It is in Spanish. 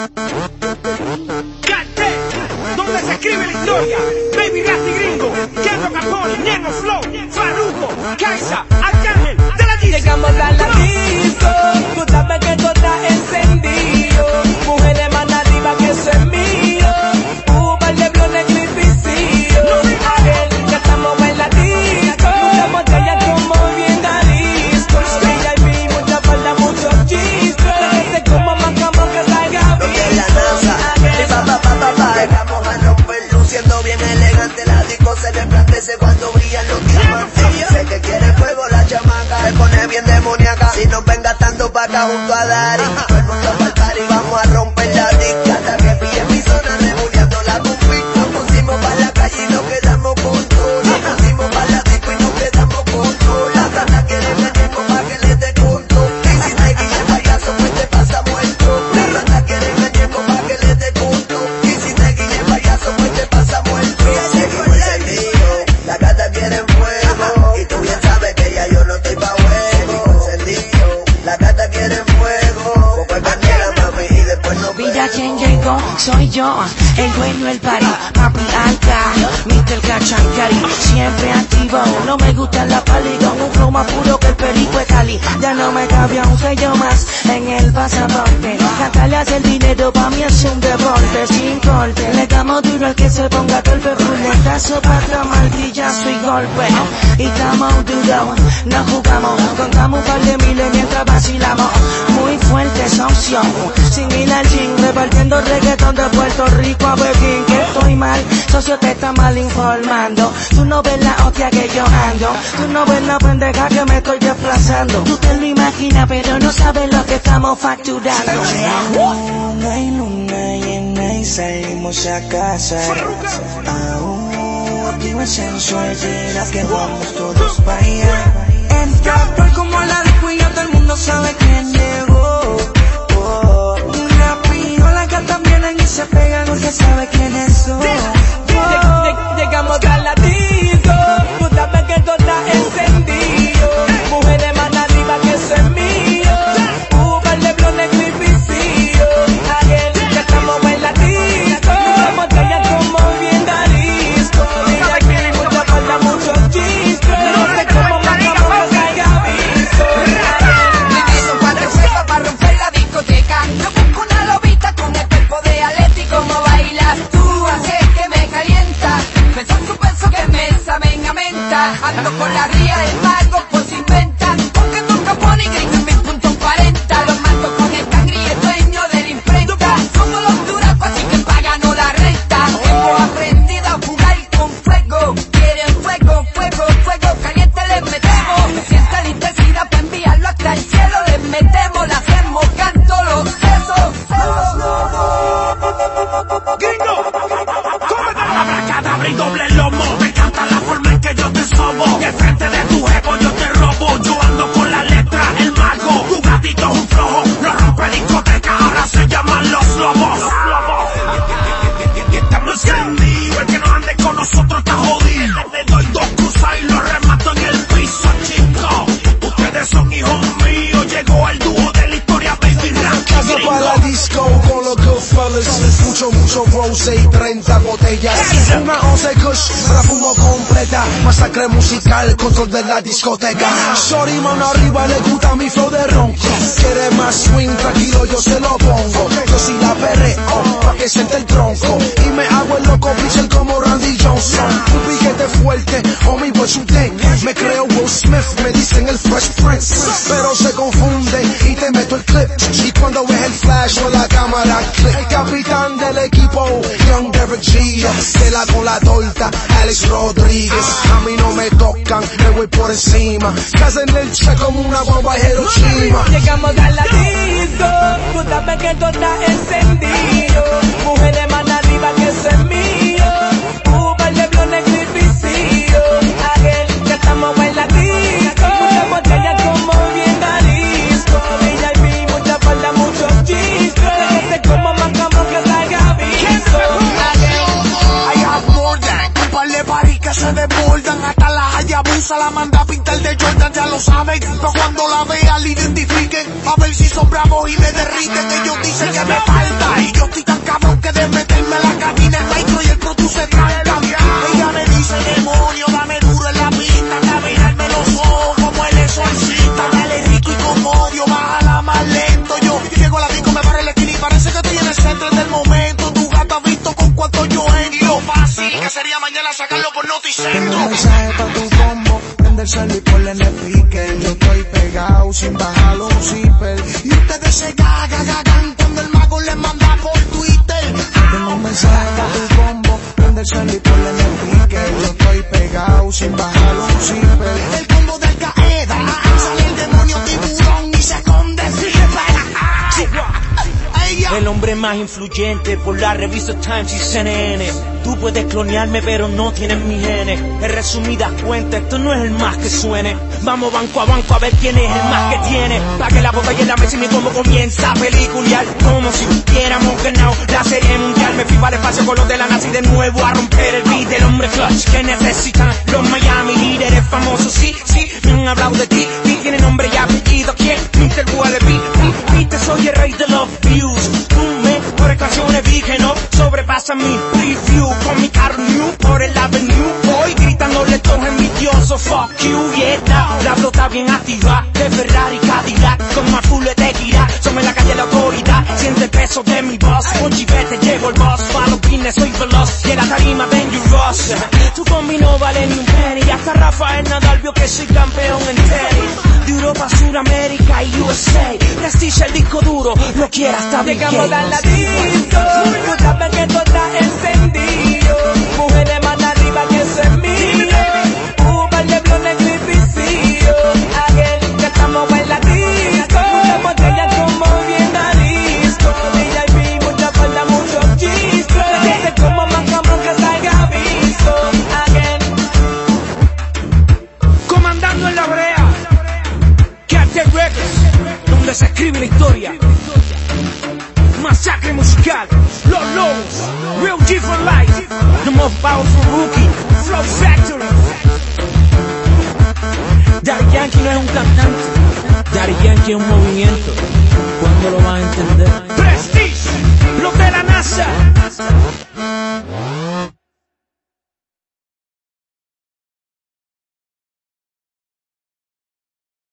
Cartel, donde se escribe la historia. Baby Rasty Gringo, Kendo Capone, Nemo Flow, Farruko, Kaisa, Arcángel, de la disco. Llegamos a la disco, tú sabes que todo está bien demoníaca. Si nos ven gastando paca junto a Dari, todo el mundo pa'l party, vamos a romper soy yo, el dueño del party, papi alta, Mr. Cachancari, siempre activo, no me gusta la pali, un flow más puro ya no me cabía un sello más en el pasaporte, cantarle hace el dinero pa' mí es un deporte, sin corte, le damos duro al que se ponga torpe, ruletazo, pata, martillazo y golpe, y estamos duro, no jugamos, contamos un par de miles mientras vacilamos, muy fuerte opción, sin ir al repartiendo reggaetón de Puerto Rico a Pekín, que estoy mal, socio te está mal informando, tú no ves la hostia que yo ando, tú no ves la pendeja que me estoy desplazando, tú te lo imaginas pero no sabes lo que estamos facturando. Luna y luna llena y salimos a casa. Aún activo el llenas que vamos todos para allá. rose y 30 botellas. Una once kush, me la fumo completa. Masacre musical, control de la discoteca. Sorry mano arriba, le gusta mi flow de ronco Quiere más swing, tranquilo yo se lo pongo. Yo sí la perreo, pa' que siente el tronco. Y me hago el loco, pichel como Randy Johnson. Un piquete fuerte, homie, what you think Me creo Will Smith, me dicen el Fresh Prince. Pero se confunde y te meto el clip Y cuando ves el flash o la cámara click El capitán del equipo, Young Derek G Tela con la torta, Alex Rodríguez. A mí no me tocan, me voy por encima. Casa en el chat como una bomba de Hiroshima. Llegamos a la disco, tú sabes que todo está encendido. Mujeres más la manda a pintar de Jordan, ya lo saben. Pero cuando la vean, la identifiquen. A ver si son bravos y me derriten. Ellos dicen que me falta. Y yo estoy Yo estoy pegado sin bajarlo un zipper. Y ustedes se gaga, gagan cuando el mago les manda por Twitter. Tengo un mensaje pa' tu combo, prende el y ponle el speaker. Yo estoy pegado sin bajarlo un zipper. Más influyente por la revista Times y CNN. Tú puedes clonearme, pero no tienes mis genes. En resumidas cuentas, esto no es el más que suene. Vamos banco a banco a ver quién es el más que tiene. Pa' que la botella en la mesa y mi combo comienza a pelicular. Como si hubiéramos ganado la serie mundial. Me fui para el espacio con los de la nazi de nuevo a romper el beat del hombre clutch que necesitan los Miami líderes famosos. Sí, sí, me han hablado de ti. Ti tiene nombre y apellido. ¿Quién? Mr. Wallaby. Viste, soy el rey de los views. Sobrepasa mi preview. Con mi carro new por el avenue. Voy gritándole todos envidiosos. Fuck you, yeah. La flota bien activa. De Ferrari, Cadillac. Con más full de gira. Somos la calle la autoridad. Siente el peso de mi voz. Con chivete llevo el boss. Pa' los pines soy veloz. Y en la tarima dangerous. Tu combi no vale ni un penny. Hasta Rafael Nadal vio que soy campeón en tenis. Y USA. Prestige el disco duro. Lo quiera hasta Bill Llegamos a la Gates. disco, tú sabes que todo está encendido. Se escribe la historia. Masacre musical. Los Lobos. Real G for life. The most powerful rookie. Flow Factory. Daddy Yankee no es un cantante. Daddy Yankee es un movimiento. ¿Cuándo lo vas a entender?